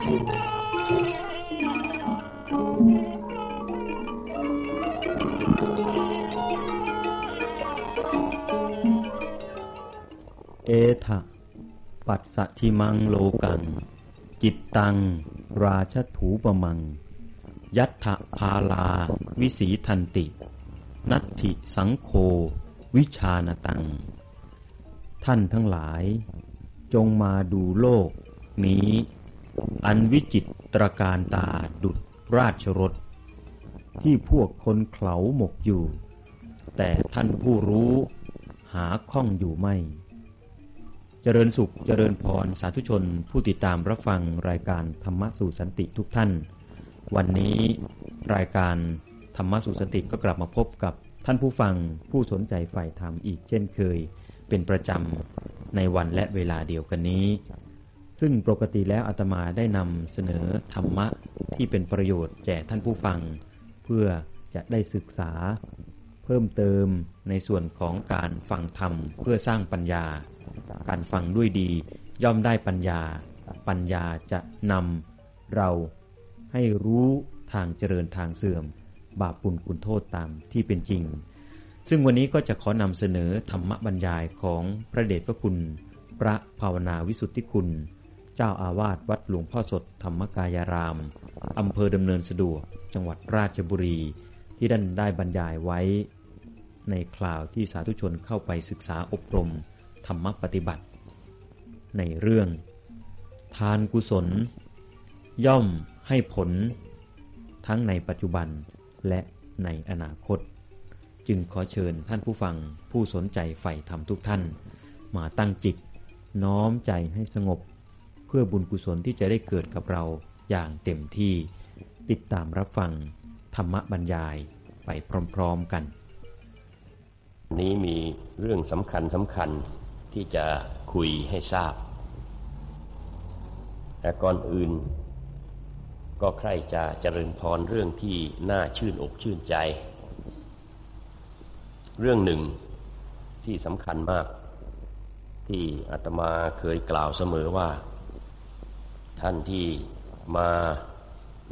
เอทะปัสสะทิมังโลกัง จิตตัง ราชถูปมัง ยัตถพาลา วิสีทันติ นัตถิสังโค วิชานตัง ท่านทั้งหลาย จงมาดูโลกนี้ อันวิจิตตรการตาดุดราชรถ ที่พวกคนเขาหมกอยู่ แต่ท่านผู้รู้หาข้องอยู่ไม่ เจริญสุขเจริญพรสาธุชนผู้ติดตามรับฟังรายการธรรมะสู่สันติทุกท่าน วันนี้รายการธรรมะสู่สันติก็กลับมาพบกับท่านผู้ฟังผู้สนใจใฝ่ธรรมอีกเช่นเคย เป็นประจำในวันและเวลาเดียวกันนี้ ซึ่งปกติแล้วอาตมาได้นำเสนอธรรมะที่เป็นประโยชน์แก่ท่านผู้ฟัง เพื่อจะได้ศึกษา เพิ่มเติมในส่วนของการฟังธรรมเพื่อสร้างปัญญา การฟังด้วยดี ย่อมได้ปัญญา ปัญญาจะนำเราให้รู้ทางเจริญทางเสื่อม บาปปุลคุณโทษตามที่เป็นจริง ซึ่งวันนี้ก็จะขอนำเสนอธรรมบรรยายของพระเดชพระคุณ พระภาวนาวิสุทธิคุณ เจ้าอาวาสวัดหลวงพ่อสดธรรมกายาราม อำเภอดำเนินสะดวก จังหวัดราชบุรี ที่ท่านได้บรรยายไว้ ในคราวที่สาธุชนเข้าไปศึกษาอบรม ธรรมปฏิบัติ ในเรื่อง ทานกุศล ย่อมให้ผล ทั้งในปัจจุบันและในอนาคต จึงขอเชิญท่านผู้ฟังผู้สนใจใฝ่ธรรมทุกท่าน มาตั้งจิต น้อมใจให้สงบ เพื่อบุญกุศลที่จะได้เกิดกับเราอย่างเต็มที่ ติดตามรับฟังธรรมบรรยายไปพร้อม ๆกัน นี้มีเรื่องสำคัญสำคัญที่จะคุยให้ทราบ แต่ก่อนอื่น ก็ใครจะเจริญพรเรื่องที่น่าชื่นอกชื่นใจ เรื่องหนึ่งที่สำคัญมาก ที่อาตมาเคยกล่าวเสมอว่า ท่านที่มา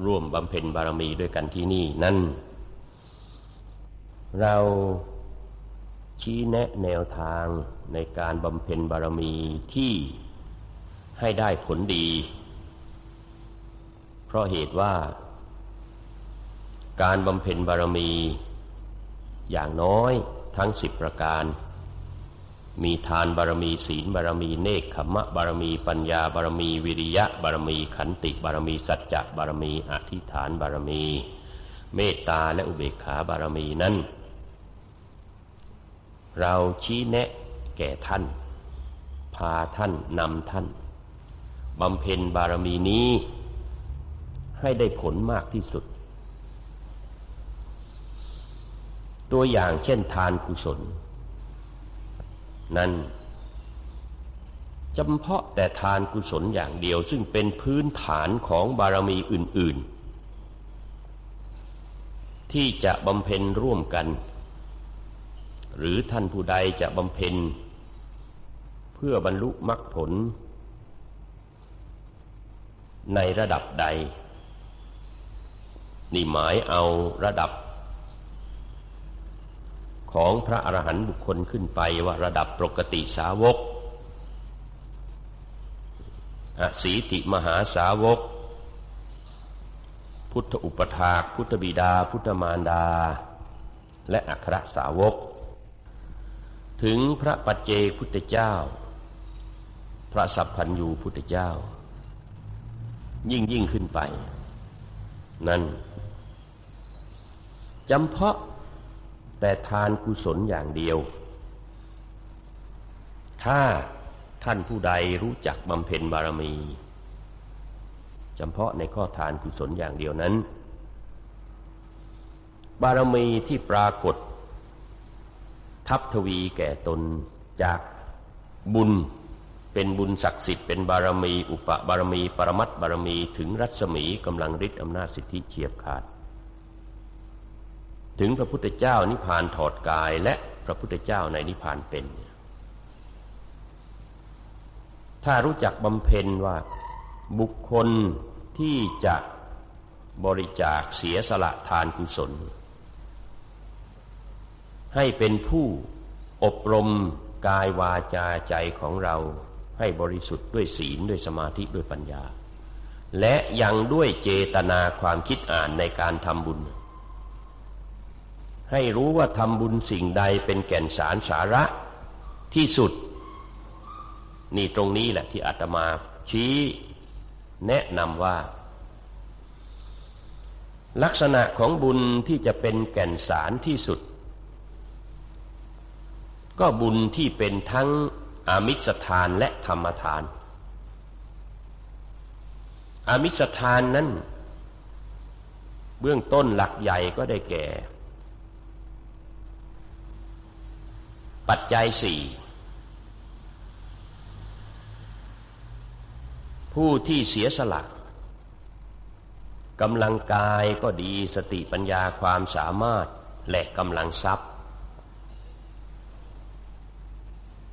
ร่วมบำเพ็ญบารมีด้วยกันที่นี่นั่นเราชี้แนะแนวทางในการบำเพ็ญบารมีที่ให้ได้ผลดี เพราะเหตุว่า การบำเพ็ญบารมีอย่างน้อยทั้งสิบประการ มีทานบารมีศีลบารมีเนคขมะบารมีปัญญาบารมีวิริยะบารมีขันติบารมีสัจจะบารมีอธิษฐานบารมี เมตตาและอุเบกขาบารมีนั้น เราชี้แนะแก่ท่าน พาท่านนำท่านบำเพ็ญบารมีนี้ ให้ได้ผลมากที่สุด ตัวอย่างเช่นทานกุศล นั้นจำเพาะแต่ทานกุศลอย่างเดียว ซึ่งเป็นพื้นฐานของบารมีอื่น ๆ ที่จะบำเพ็ญร่วมกัน หรือท่านผู้ใดจะบำเพ็ญ เพื่อบรรลุมรรคผล ในระดับใด นี่หมายเอาระดับ ของพระอรหันต์บุคคลขึ้นไปว่าระดับปกติสาวกอสีติมหาสาวก พุทธอุปถาก พุทธบิดา พุทธมารดา และอัครสาวก ถึงพระปัจเจกพุทธเจ้า พระสัพพัญญูพุทธเจ้า ยิ่งยิ่งขึ้นไป นั่นจำเพาะ แต่ทานกุศลอย่างเดียว ถ้าท่านผู้ใดรู้จักบำเพ็ญบารมีจำเพาะในข้อทานกุศลอย่างเดียวนั้น บารมีที่ปรากฏ ทับทวีแก่ตนจากบุญเป็นบุญศักดิ์สิทธิ์เป็นบารมี อุปบารมี ปรมัตบารมีถึงรัศมีกำลังฤทธิ์อำนาจสิทธิเฉียบขาด ถึงพระพุทธเจ้านิพพานถอดกายและพระพุทธเจ้าในนิพพานเป็น ถ้ารู้จักบำเพ็ญว่าบุคคลที่จะบริจาคเสียสละทานกุศล ให้เป็นผู้อบรมกายวาจาใจของเราให้บริสุทธิ์ด้วยศีลด้วยสมาธิด้วยปัญญา และยังด้วยเจตนาความคิดอ่านในการทำบุญ ให้รู้ว่าทำบุญสิ่งใดเป็นแก่นสารสาระที่สุด นี่ตรงนี้แหละที่อาตมาชี้แนะนำว่า ลักษณะของบุญที่จะเป็นแก่นสารที่สุด ก็บุญที่เป็นทั้งอามิสทานและธรรมทาน อามิสทานนั้น เบื้องต้นหลักใหญ่ก็ได้แก่ ปัจจัยสี่ผู้ที่เสียสละกำลังกายก็ดีสติปัญญาความสามารถและกำลังทรัพย์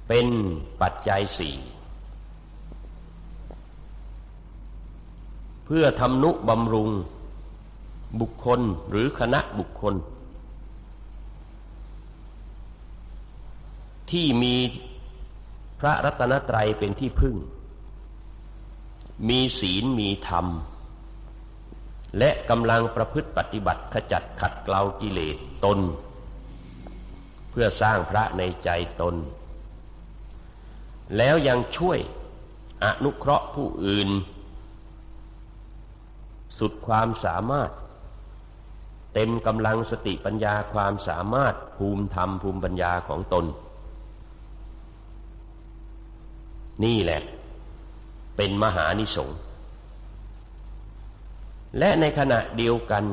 เป็นปัจจัยสี่เพื่อทำนุบำรุงบุคคลหรือคณะบุคคล ที่มีพระรัตนตรัยเป็นที่พึ่ง มีศีลมีธรรม และกำลังประพฤติปฏิบัติขจัดขัดเกลากิเลสตน เพื่อสร้างพระในใจตน แล้วยังช่วยอนุเคราะห์ผู้อื่น สุดความสามารถ เต็มกำลังสติปัญญาความสามารถภูมิธรรมภูมิปัญญาของตน นี่แหละ เป็นมหานิสงส์และในขณะเดียวกัน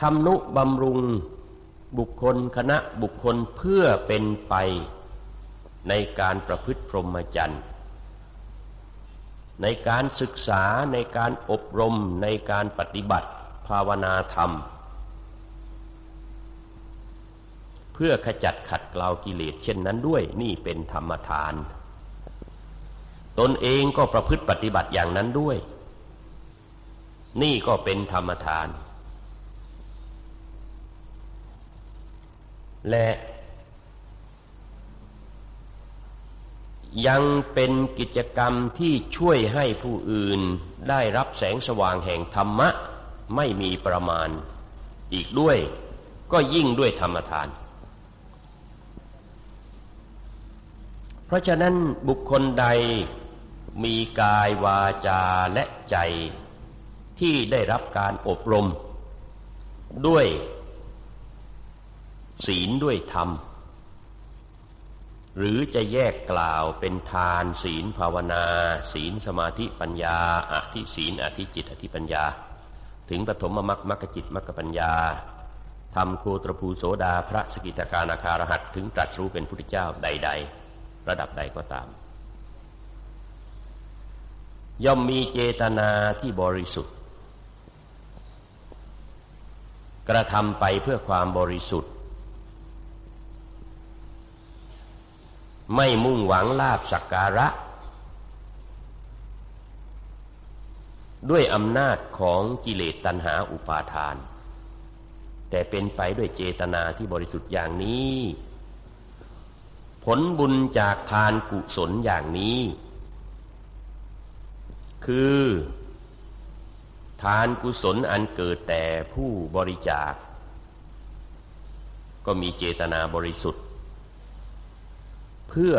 ทำนุบำรุงบุคคลคณะบุคคลเพื่อเป็นไปในการประพฤติพรหมจรรย์ ในการศึกษาในการอบรมในการปฏิบัติภาวนาธรรม เพื่อขจัดขัดเกลากิเลสเช่นนั้นด้วยนี่เป็นธรรมทาน ตนเองก็ประพฤติปฏิบัติอย่างนั้นด้วย นี่ก็เป็นธรรมทาน และ ยังเป็นกิจกรรมที่ช่วยให้ผู้อื่นได้รับแสงสว่างแห่งธรรมะ ไม่มีประมาณ อีกด้วยก็ยิ่งด้วยธรรมทาน เพราะฉะนั้นบุคคลใดมีกายวาจาและใจที่ได้รับการอบรม ด้วยศีลด้วยธรรม หรือจะแยกกล่าวเป็นทานศีลภาวนา ศีลสมาธิปัญญาอธิศีลอธิจิตอธิปัญญา ถึงปฐมมรรคมรรคจิตมรรคปัญญาทำโคตรภูโสดาพระสกิตาการาคารหัตถึงตรัสรู้เป็นพุทธเจ้าใด ๆ ระดับใดก็ตาม ย่อมมีเจตนาที่บริสุทธิ์ กระทำไปเพื่อความบริสุทธิ์ ไม่มุ่งหวังลาบสักการะ ด้วยอำนาจของกิเลสตัณหาอุปาทาน แต่เป็นไปด้วยเจตนาที่บริสุทธิ์อย่างนี้ ผลบุญจากทานกุศลอย่างนี้ คือ ทานกุศลอันเกิดแต่ผู้บริจาค ก็มีเจตนาบริสุทธิ์ เพื่อ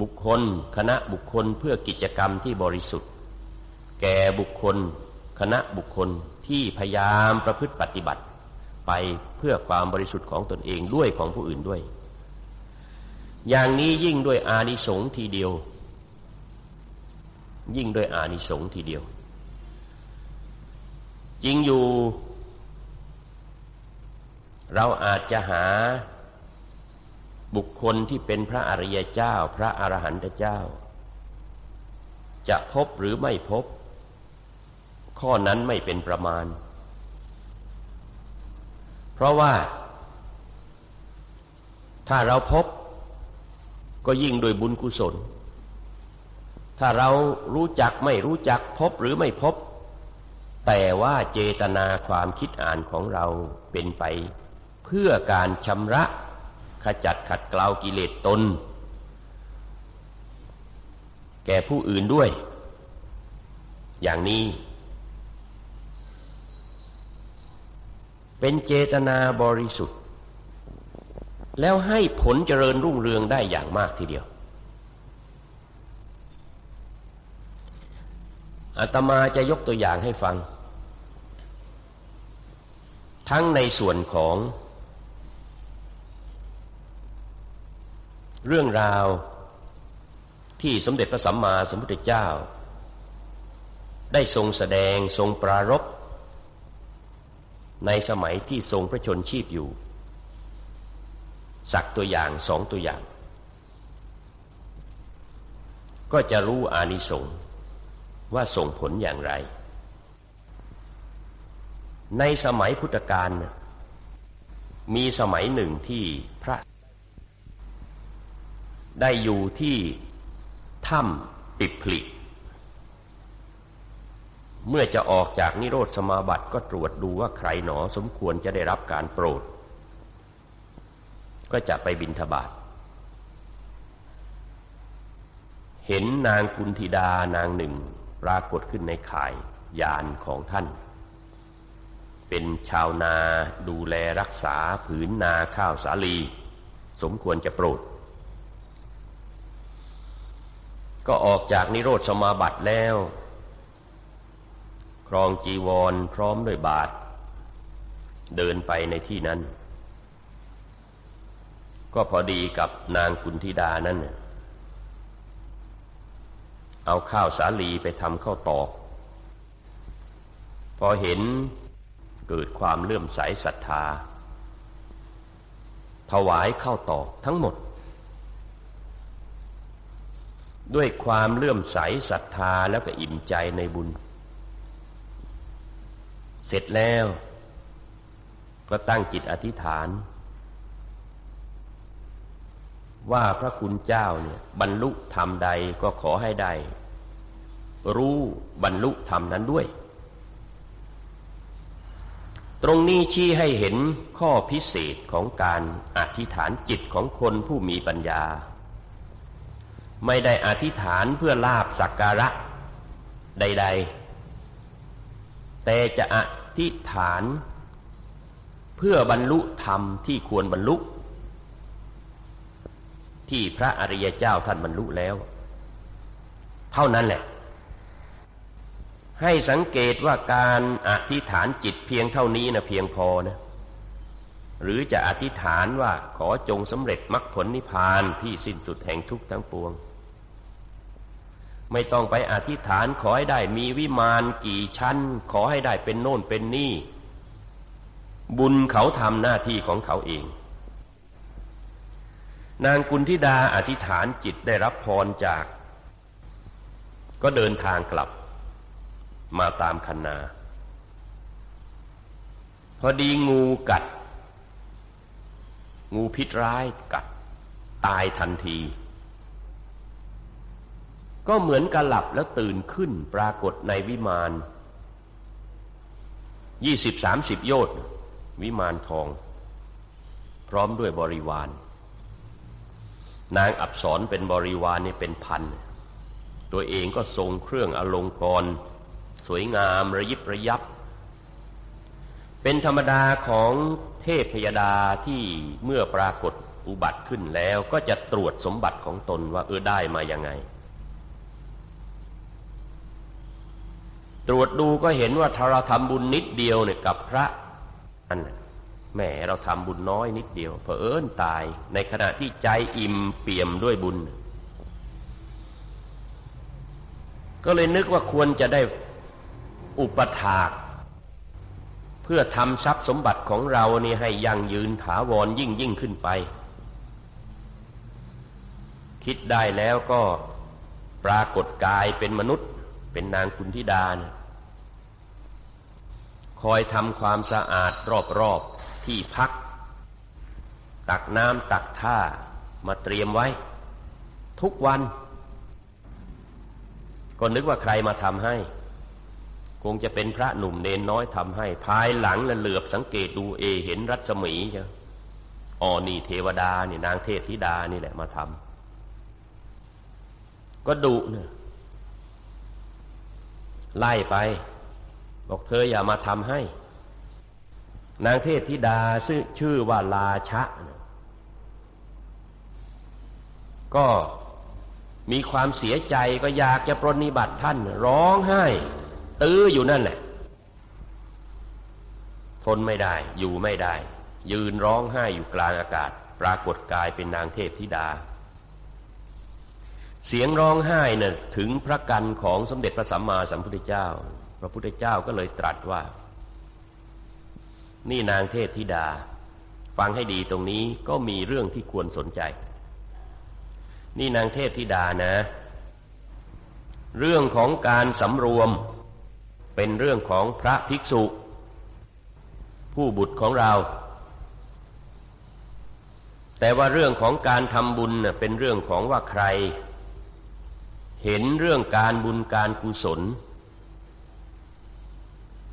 บุคคลคณะบุคคลเพื่อกิจกรรมที่บริสุทธิ์ แก่บุคคล คณะบุคคลที่พยายามประพฤติปฏิบัติ ไปเพื่อความบริสุทธิ์ของตนเองด้วยของผู้อื่นด้วย อย่างนี้ยิ่งด้วยอานิสงส์ทีเดียว ยิ่งด้วยอานิสงส์ทีเดียว จริงอยู่ เราอาจจะหาบุคคลที่เป็นพระอริยเจ้า พระอรหันตเจ้า จะพบหรือไม่พบ ข้อนั้นไม่เป็นประมาณ เพราะว่า ถ้าเราพบก็ยิ่งโดยบุญกุศล ถ้าเรารู้จักไม่รู้จักพบหรือไม่พบ แต่ว่าเจตนาความคิดอ่านของเราเป็นไป เพื่อการชำระขจัดขัดเกลากิเลสตน แก่ผู้อื่นด้วย อย่างนี้ เป็นเจตนาบริสุทธิ์ แล้วให้ผลเจริญรุ่งเรืองได้อย่างมากทีเดียวอาตมาจะยกตัวอย่างให้ฟัง ทั้งในส่วนของ เรื่องราวที่สมเด็จพระสัมมาสัมพุทธเจ้า ได้ทรงแสดงทรงปรารบ ในสมัยที่ทรงพระชนชีพอยู่ สักตัวอย่างสองตัวอย่าง ก็จะรู้อานิสงส์ว่าส่งผลอย่างไร ในสมัยพุทธกาลมีสมัยหนึ่งที่พระ ได้อยู่ที่ถ้ำปิดผลิ เมื่อจะออกจากนิโรธสมาบัติก็ตรวจดูว่าใครหนอสมควรจะได้รับการโปรด ก็จะไปบินทบาทเห็นนางกุณธิดานางหนึ่งปรากฏขึ้นในข่ายยานของท่าน เป็นชาวนาดูแลรักษาผืนนาข้าวสาลี สมควรจะโปรด ก็ออกจากนิโรธสมาบัติแล้ว รองจีวรพร้อมด้วยบาท เดินไปในที่นั้น ก็พอดีกับนางกุณธิดานั้นเอาข้าวสาลีไปทำข้าวตอก พอเห็นเกิดความเลื่อมใสศรัทธา ถวายข้าวตอกทั้งหมด ด้วยความเลื่อมใสศรัทธาแล้วก็อิ่มใจในบุญ เสร็จแล้ว ก็ตั้งจิตอธิษฐาน ว่าพระคุณเจ้าเนี่ยบรรลุธรรมใดก็ขอให้ได้รู้บรรลุธรรมนั้นด้วย ตรงนี้ชี้ให้เห็นข้อพิเศษของการอธิษฐานจิตของคนผู้มีปัญญา ไม่ได้อธิษฐานเพื่อลาบสักการะใด ๆ แต่จะอธิษฐาน เพื่อบรรลุธรรมที่ควรบรรลุ ที่พระอริยเจ้าท่านบรรลุแล้ว เท่านั้นแหละ ให้สังเกตว่าการอธิษฐานจิตเพียงเท่านี้นะเพียงพอนะหรือจะอธิษฐานว่าขอจงสำเร็จมรรคผลนิพพานที่สิ้นสุดแห่งทุกข์ทั้งปวง ไม่ต้องไปอธิษฐานขอให้ได้มีวิมานกี่ชั้น ขอให้ได้เป็นโน่นเป็นนี่ บุญเขาทำหน้าที่ของเขาเอง นางกุณธิดาอธิษฐานจิตได้รับพรจาก ก็เดินทางกลับ มาตามคันนา พอดีงูกัด งูพิษร้ายกัด ตายทันที ก็เหมือนกับหลับแล้วตื่นขึ้นปรากฏในวิมานยี่สิบสามสิบโยชน์วิมานทอง พร้อมด้วยบริวาร นางอับสรเป็นบริวารนี่เป็นพัน ตัวเองก็ทรงเครื่องอลงกร สวยงามระยิบระยับ เป็นธรรมดาของเทพพยดาที่เมื่อปรากฏอุบัติขึ้นแล้วก็จะตรวจสมบัติของตนว่าเออได้มาอย่างไง ตรวจดูก็เห็นว่าถ้าเราทำบุญนิดเดียวเนี่ยกับพระอันแหมเราทำบุญน้อยนิดเดียวเผอิญตาย ในขณะที่ใจอิ่มเปี่ยมด้วยบุญ ก็เลยนึกว่าควรจะได้อุปถาก เพื่อทำทรัพย์สมบัติของเรานี่ให้ยั่งยืนถาวรยิ่งยิ่งขึ้นไป คิดได้แล้วก็ปรากฏกายเป็นมนุษย์ เป็นนางคุณธิดาเนะคอยทำความสะอาดรอบๆที่พัก ตักน้ำตักท่ามาเตรียมไว้ ทุกวัน ก็นึกว่าใครมาทำให้ คงจะเป็นพระหนุ่มเนนน้อยทำให้ ภายหลังแล้วเหลือบสังเกตดูเอเห็นรัศมีใช่อ๋อนี่เทวดานี่นางเทพธิดานี่แหละมาทำก็ดุเนี่ย ไล่ไป บอกเธออย่ามาทำให้ นางเทพธิดาชื่อชื่อว่าลาชะ ก็มีความเสียใจก็อยากจะปรนิบัติท่าน ร้องไห้ ตื้ออยู่นั่นแหละ ทนไม่ได้อยู่ไม่ได้ ยืนร้องไห้อยู่กลางอากาศ ปรากฏกายเป็นนางเทพธิดา เสียงร้องไห้เนี่ยถึงพระกันของสมเด็จพระสัมมาสัมพุทธเจ้า พระพุทธเจ้าก็เลยตรัสว่า นี่นางเทพธิดา ฟังให้ดีตรงนี้ก็มีเรื่องที่ควรสนใจ นี่นางเทพธิดานะ เรื่องของการสำรวมเป็นเรื่องของพระภิกษุ ผู้บุตรของเรา แต่ว่าเรื่องของการทำบุญเป็นเรื่องของว่าใคร เห็นเรื่องการบุญการกุศล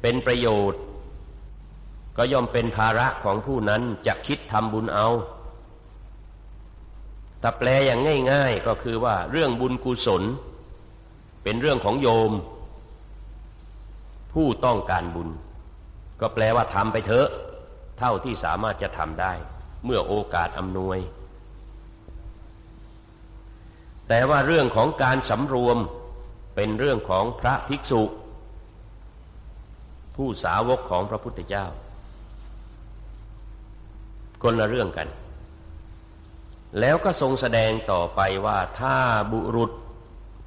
เป็นประโยชน์ ก็ย่อมเป็นภาระของผู้นั้นจะคิดทำบุญเอาถ้าแปลอย่างง่าย ๆก็คือว่าเรื่องบุญกุศล เป็นเรื่องของโยม ผู้ต้องการบุญ ก็แปลว่าทำไปเถอะ เท่าที่สามารถจะทำได้ เมื่อโอกาสอำนวย แต่ว่าเรื่องของการสำรวมเป็นเรื่องของพระภิกษุ ผู้สาวกของพระพุทธเจ้า คนละเรื่องกัน แล้วก็ทรงแสดงต่อไปว่าถ้าบุรุษ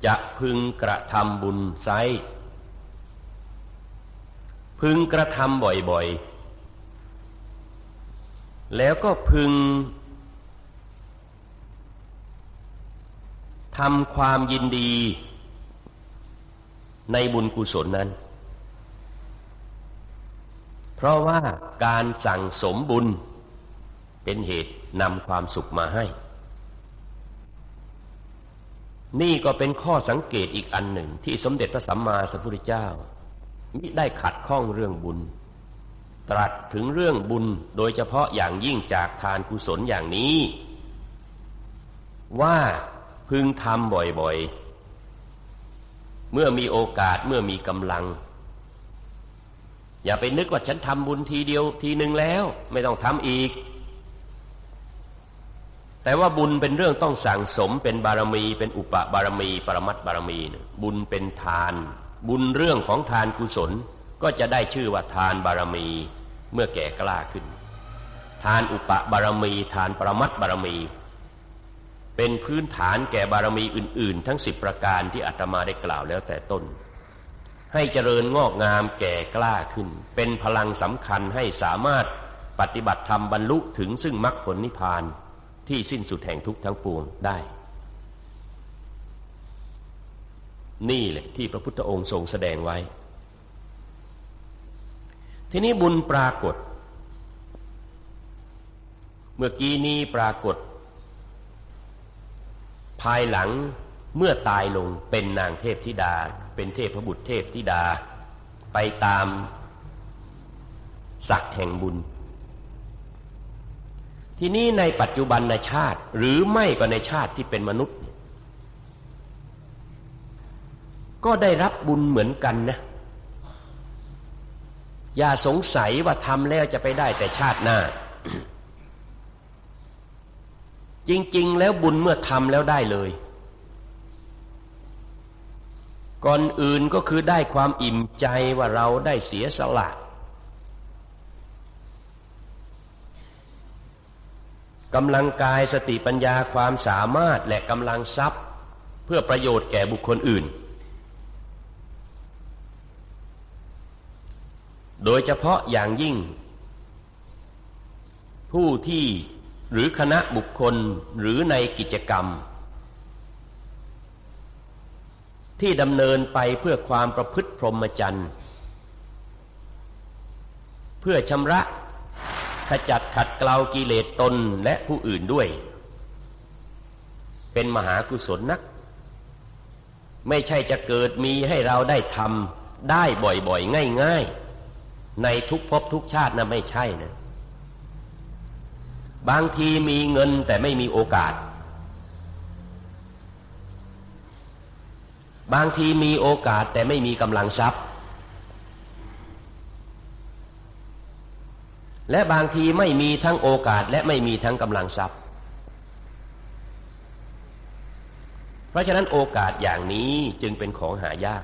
จะพึงกระทำบุญไซพึงกระทำบ่อยๆ แล้วก็พึง ทำความยินดีในบุญกุศลนั้น เพราะว่าการสั่งสมบุญเป็นเหตุนำความสุขมาให้ นี่ก็เป็นข้อสังเกตอีกอันหนึ่งที่สมเด็จพระสัมมาสัมพุทธเจ้า มิได้ขัดข้องเรื่องบุญ ตรัสถึงเรื่องบุญโดยเฉพาะอย่างยิ่งจากทานกุศลอย่างนี้ ว่า พึงทำบ่อยๆ เมื่อมีโอกาสเมื่อมีกำลัง อย่าไปนึกว่าฉันทำบุญทีเดียวทีหนึ่งแล้ว ไม่ต้องทำอีก แต่ว่าบุญเป็นเรื่องต้องสั่งสมเป็นบารมีเป็นอุปบารมี ปรมัตบารมีบุญเป็นทาน บุญเรื่องของทานกุศลก็จะได้ชื่อว่าทานบารมีเมื่อแก่กล้าขึ้น ทานอุปบารมี ทานปรมัตบารมี เป็นพื้นฐานแก่บารมีอื่น ๆ ทั้งสิบประการที่อาตมาได้กล่าวแล้วแต่ต้น ให้เจริญงอกงามแก่กล้าขึ้น เป็นพลังสำคัญให้สามารถปฏิบัติธรรมบรรลุถึงซึ่งมรรคผลนิพพานที่สิ้นสุดแห่งทุกทั้งปวงได้ นี่แหละที่พระพุทธองค์ทรงแสดงไว้ ทีนี้บุญปรากฏ เมื่อกี้นี้ปรากฏ ภายหลังเมื่อตายลงเป็นนางเทพธิดา เป็นเทพบุตรเทพธิดา ไปตามศักแห่งบุญ ทีนี้ในปัจจุบันในชาติ หรือไม่ก็ในชาติที่เป็นมนุษย์ ก็ได้รับบุญเหมือนกันนะ อย่าสงสัยว่าทำแล้วจะไปได้แต่ชาติหน้า จริง ๆ แล้วบุญเมื่อทำแล้วได้เลย ก่อนอื่นก็คือได้ความอิ่มใจว่าเราได้เสียสละกำลังกายสติปัญญาความสามารถและกำลังทรัพย์ เพื่อประโยชน์แก่บุคคลอื่น โดยเฉพาะอย่างยิ่ง ผู้ที่ หรือคณะบุคคลหรือในกิจกรรม ที่ดำเนินไปเพื่อความประพฤติพรหมจรรย์ เพื่อชำระขจัดขัดเกลากิเลสตนและผู้อื่นด้วย เป็นมหากุศลนัก ไม่ใช่จะเกิดมีให้เราได้ทำได้บ่อยๆ ง่ายๆ ในทุกภพทุกชาตินะไม่ใช่นะ บางทีมีเงินแต่ไม่มีโอกาส บางทีมีโอกาสแต่ไม่มีกำลังทรัพย์ และบางทีไม่มีทั้งโอกาสและไม่มีทั้งกำลังทรัพย์ เพราะฉะนั้นโอกาสอย่างนี้จึงเป็นของหายาก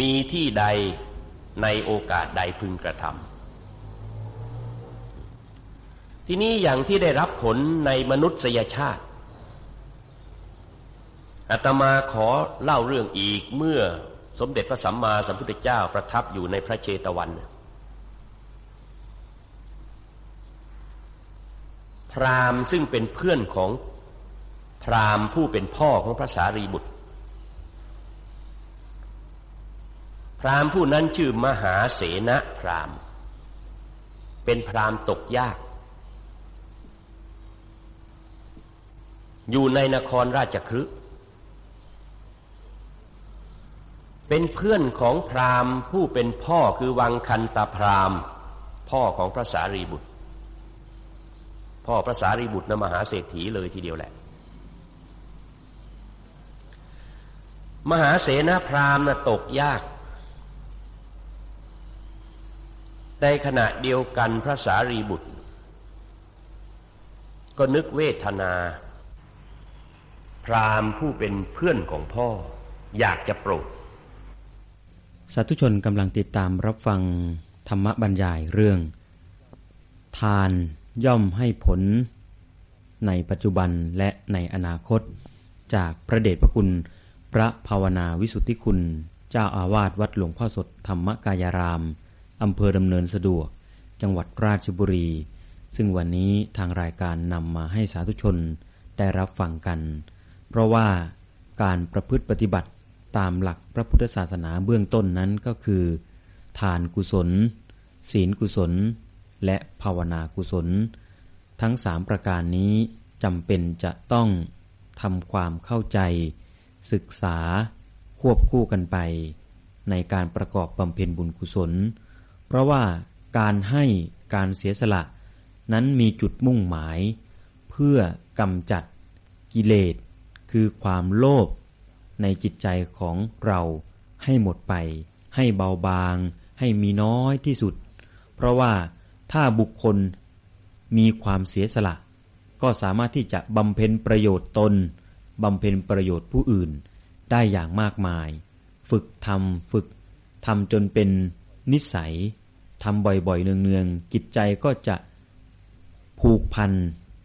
มีที่ใดในโอกาสใดพึงกระทำ ที่นี้อย่างที่ได้รับผลในมนุษยชาติอาตมาขอเล่าเรื่องอีกเมื่อสมเด็จพระสัมมาสัมพุทธเจ้าประทับอยู่ในพระเชตวัน พรามซึ่งเป็นเพื่อนของพราหมณ์ผู้เป็นพ่อของพระสารีบุตร พราหมณ์ผู้นั้นชื่อมหาเสนพราหมณ์ เป็นพราหมณ์ตกยาก อยู่ในนครราชคฤห์เป็นเพื่อนของพราหมณ์ผู้เป็นพ่อคือวังคันตาพราหมณ์ พ่อของพระสารีบุตร พ่อพระสารีบุตรนะมหาเศรษฐีเลยทีเดียวแหละ มหาเสนาพราหมณ์นะตกยากในขณะเดียวกันพระสารีบุตร ก็นึกเวทนา พราหมณ์ผู้เป็นเพื่อนของพ่อ อยากจะโปรด สาธุชนกำลังติดตามรับฟังธรรมบรรยายเรื่อง ทานย่อมให้ผล ในปัจจุบันและในอนาคต จากพระเดชพระคุณ พระภาวนาวิสุทธิคุณ เจ้าอาวาสวัดหลวงพ่อสดธรรมกายาราม อำเภอดำเนินสะดวก จังหวัดราชบุรี ซึ่งวันนี้ทางรายการนำมาให้สาธุชนได้รับฟังกัน เพราะว่าการประพฤติปฏิบัติตามหลักพระพุทธศาสนาเบื้องต้นนั้นก็คือ ทานกุศล ศีลกุศล และภาวนากุศล ทั้งสามประการนี้จำเป็นจะต้องทำความเข้าใจ ศึกษา ควบคู่กันไป ในการประกอบบำเพ็ญบุญกุศล เพราะว่าการให้การเสียสละ นั้นมีจุดมุ่งหมาย เพื่อกำจัดกิเลส คือความโลภในจิตใจของเราให้หมดไป ให้เบาบาง ให้มีน้อยที่สุด เพราะว่าถ้าบุคคลมีความเสียสละ ก็สามารถที่จะบำเพ็ญประโยชน์ตนบำเพ็ญประโยชน์ผู้อื่นได้อย่างมากมาย ฝึกทำฝึกทำจนเป็นนิสัยทำบ่อยๆ เนืองๆ จิตใจก็จะผูกพัน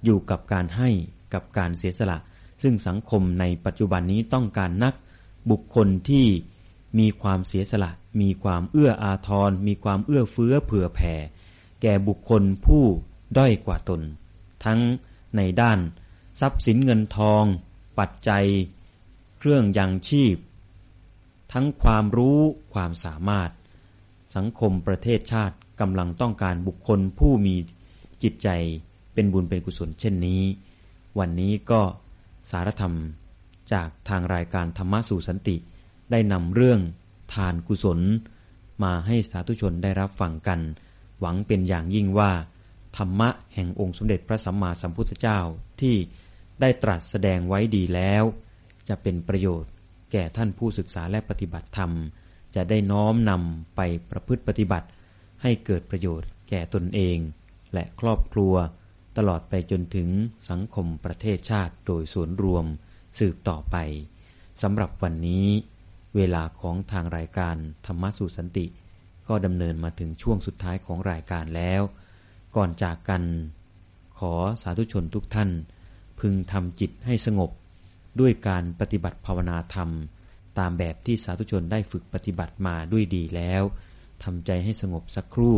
อยู่กับการให้กับการเสียสละ ซึ่งสังคมในปัจจุบันนี้ต้องการนักบุคคลที่มีความเสียสละ มีความเอื้ออาทร มีความเอื้อเฟื้อเผื่อแผ่ แก่บุคคลผู้ด้อยกว่าตน ทั้งในด้าน ทรัพย์สินเงินทอง ปัจจัย เครื่องยังชีพ ทั้งความรู้ความสามารถ สังคมประเทศชาติกำลังต้องการบุคคลผู้มีจิตใจเป็นบุญเป็นกุศลเช่นนี้ วันนี้ก็ สารธรรม จากทางรายการธรรมะสู่สันติ ได้นำเรื่องทานกุศล มาให้สาธุชนได้รับฟังกัน หวังเป็นอย่างยิ่งว่า ธรรมะแห่งองค์สมเด็จพระสัมมาสัมพุทธเจ้าที่ได้ตรัสแสดงไว้ดีแล้ว จะเป็นประโยชน์ แก่ท่านผู้ศึกษาและปฏิบัติธรรม จะได้น้อมนำไปประพฤติปฏิบัติ ให้เกิดประโยชน์แก่ตนเอง และครอบครัว ตลอดไปจนถึงสังคมประเทศชาติโดยส่วนรวมสืบต่อไปสำหรับวันนี้ เวลาของทางรายการธรรมสู่สันติ ก็ดำเนินมาถึงช่วงสุดท้ายของรายการแล้ว ก่อนจากกัน ขอสาธุชนทุกท่าน พึงทำจิตให้สงบ ด้วยการปฏิบัติภาวนาธรรม ตามแบบที่สาธุชนได้ฝึกปฏิบัติมาด้วยดีแล้วทำใจให้สงบสักครู่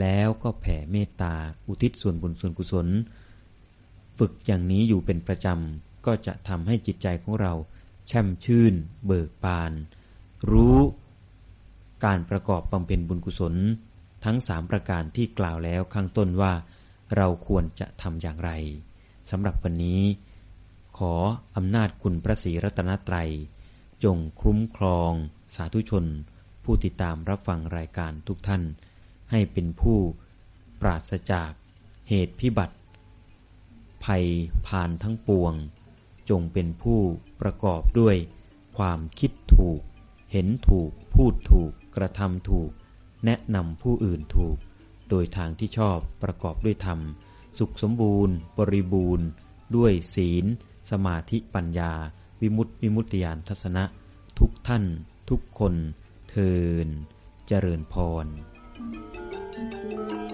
แล้วก็แผ่เมตตาอุทิศส่วนบุญส่วนกุศล ฝึกอย่างนี้อยู่เป็นประจำ ก็จะทำให้จิตใจของเรา แช่มชื่น เบิกบาน รู้การประกอบบำเพ็ญบุญกุศล ทั้งสามประการที่กล่าวแล้วข้างต้นว่า เราควรจะทำอย่างไรสำหรับวันนี้ ขออำนาจคุณพระศรีรัตนตรัย จงคุ้มครอง สาธุชน ผู้ติดตามรับฟังรายการทุกท่าน ให้เป็นผู้ปราศจากเหตุพิบัติ ภัยผ่านทั้งปวง จงเป็นผู้ประกอบด้วยความคิดถูก เห็นถูก พูดถูก กระทำถูก แนะนำผู้อื่นถูก โดยทางที่ชอบประกอบด้วยธรรม สุขสมบูรณ์ บริบูรณ์ ด้วยศีล สมาธิปัญญา วิมุตติวิมุตติยานทัศนะ ทุกท่าน ทุกคน เทินเจริญพร Thank you.